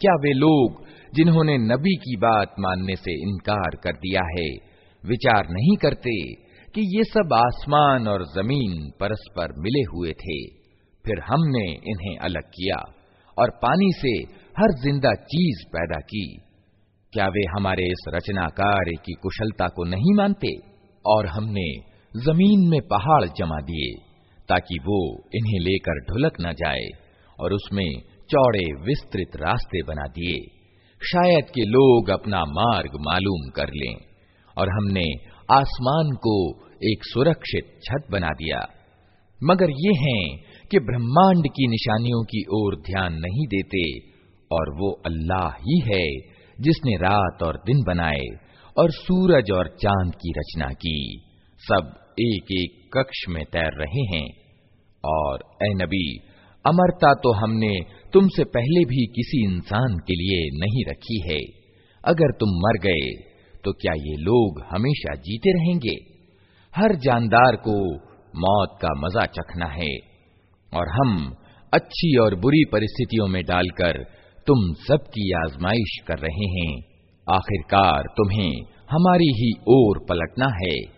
क्या वे लोग जिन्होंने नबी की बात मानने से इनकार कर दिया है विचार नहीं करते कि ये सब आसमान और ज़मीन परस्पर मिले हुए थे। फिर हमने इन्हें अलग किया और पानी से हर ज़िंदा चीज़ पैदा की। क्या वे हमारे इस रचनाकार की कुशलता को नहीं मानते? और हमने ज़मीन में पहाड़ जमा दिए, ताकि वो इन्हें लेकर ढुलक न जाए और उसमें चौड़े विस्तृत रास्ते बना दिए। शायद के लोग अपना मार्ग मालूम कर लें। और हमने आसमान को एक सुरक्षित छत बना दिया। मगर ये हैं कि ब्रह्मांड की निशानियों की ओर ध्यान नहीं देते, और वो अल्लाह ही है जिसने रात और दिन बनाए और सूरज और चाँद की रचना की। सब एक एक कक्ष में तैर रहे हैं। और ए नबी, अमरता तो हमने तुमसे पहले भी किसी इंसान के लिए नहीं रखी है। अगर तुम मर गए तो क्या ये लोग हमेशा जीते रहेंगे? हर जानदार को मौत का मज़ा चखना है। और हम अच्छी और बुरी परिस्थितियों में डालकर तुम सबकी आजमाइश कर रहे हैं। आखिरकार तुम्हें हमारी ही ओर पलटना है।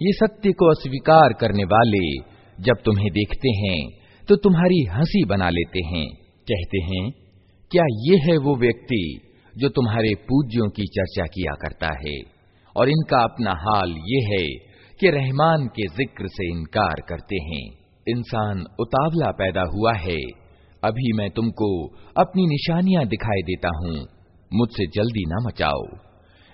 ये सत्य को अस्वीकार करने वाले जब तुम्हें देखते हैं तो तुम्हारी हंसी बना लेते हैं कहते हैं क्या ये है वो व्यक्ति जो तुम्हारे पूज्यों की चर्चा किया करता है और इनका अपना हाल ये है कि रहमान के ज़िक्र से इनकार करते हैं। इंसान उतावला पैदा हुआ है। अभी मैं तुमको अपनी निशानियाँ दिखाई देता हूँ। मुझसे जल्दी ना मचाओ।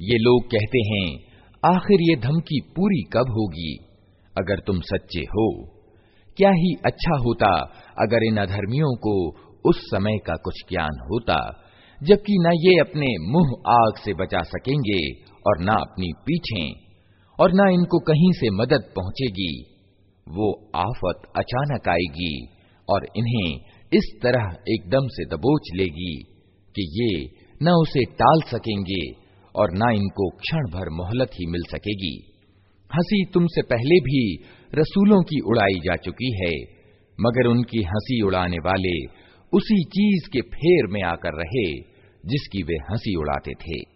ये लोग कहते हैं, आखिर ये धमकी पूरी कब होगी? अगर तुम सच्चे हो, क्या ही अच्छा होता अगर इन अधर्मियों को उस समय का कुछ ज्ञान होता, जबकि न ये अपने मुँह आग से बचा सकेंगे और न अपनी पीछे। और न इनको कहीं से मदद पहुंचेगी। वो आफत अचानक आएगी और इन्हें इस तरह एकदम से दबोच लेगी कि ये न उसे टाल सकेंगे और न इनको क्षण भर मोहलत ही मिल सकेगी। हँसी तुमसे पहले भी रसूलों की उड़ाई जा चुकी है, मगर उनकी हँसी उड़ाने वाले उसी चीज़ के फेर में आकर रहे जिसकी वे हँसी उड़ाते थे।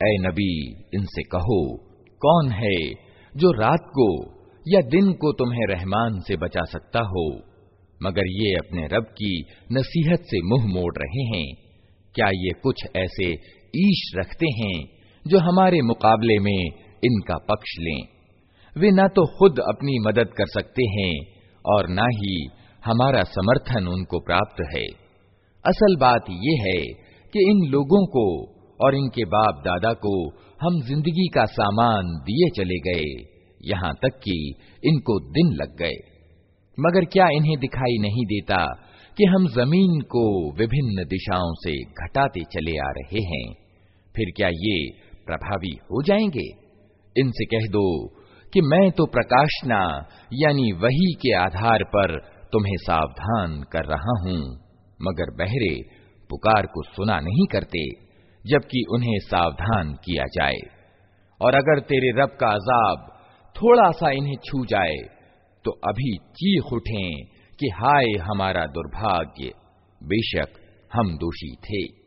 ऐ नबी इनसे कहो कौन है जो रात को या दिन को तुम्हें रहमान से बचा सकता हो मगर ये अपने रब की नसीहत से मुंह मोड़ रहे हैं क्या ये कुछ ऐसे ईश रखते हैं जो हमारे मुकाबले में इनका पक्ष लें वे न तो खुद अपनी मदद कर सकते हैं और न ही हमारा समर्थन उनको प्राप्त है। असल बात यह है कि इन लोगों को और इनके बाप दादा को हम ज़िंदगी का सामान दिए चले गए, यहाँ तक कि इनको दिन लग गए। मगर क्या इन्हें दिखाई नहीं देता कि हम ज़मीन को विभिन्न दिशाओं से घटाते चले आ रहे हैं? फिर क्या ये प्रभावी हो जाएँगे? इनसे कह दो कि मैं तो प्रकाशना, यानी वही के आधार पर तुम्हें सावधान कर रहा हूँ। मगर बहरे, पुकार को सुना नहीं करते, जबकि उन्हें सावधान किया जाए। और अगर तेरे रब का अजाब थोड़ा सा इन्हें छू जाए तो अभी चीख उठें कि हाय हमारा दुर्भाग्य, बेशक हम दोषी थे।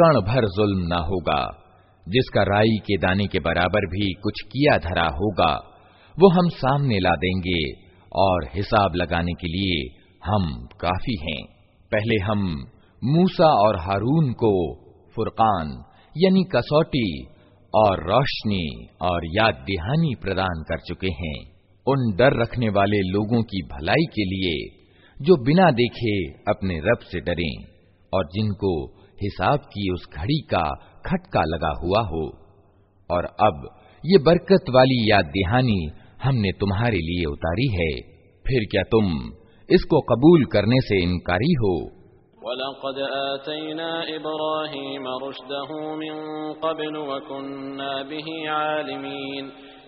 कण भर जुल्म न होगा, जिसका राई के दाने के बराबर भी कुछ किया धरा होगा, वो हम सामने ला देंगे और हिसाब लगाने के लिए हम काफ़ी हैं। पहले हम मूसा और हारून को फुरकान, यानी कसौटी और रोशनी और याद दिहानी प्रदान कर चुके हैं। उन डर रखने वाले लोगों की भलाई के लिए, जो बिना देखे अपने रब से डरें और जिनको हिसाब की उस घड़ी का खटका लगा हुआ हो और अब ये बरकत वाली याद दहानी हमने तुम्हारे लिए उतारी है फिर क्या तुम इसको कबूल करने से इनकारी हो वलक़द आतैना इब्राहीम रुश्दहु मिन क़ब्ल वकुन्ना बिही आलिमीन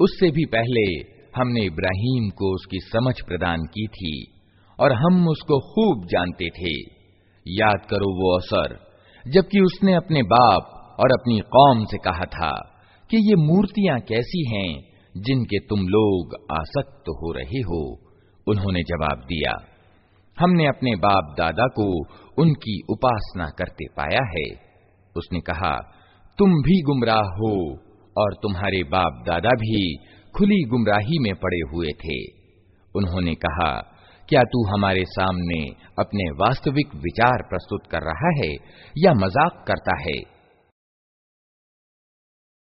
उससे भी पहले हमने इब्राहिम को उसकी समझ प्रदान की थी और हम उसको खूब जानते थे याद करो वो अवसर जबकि उसने अपने बाप और अपनी कौम से कहा था कि ये मूर्तियाँ कैसी हैं जिनके तुम लोग आसक्त हो रहे हो। उन्होंने जवाब दिया, हमने अपने बाप दादा को उनकी उपासना करते पाया है। उसने कहा, तुम भी गुमराह हो और तुम्हारे बाप दादा भी खुली गुमराही में पड़े हुए थे। उन्होंने कहा, क्या तू हमारे सामने अपने वास्तविक विचार प्रस्तुत कर रहा है या मज़ाक करता है?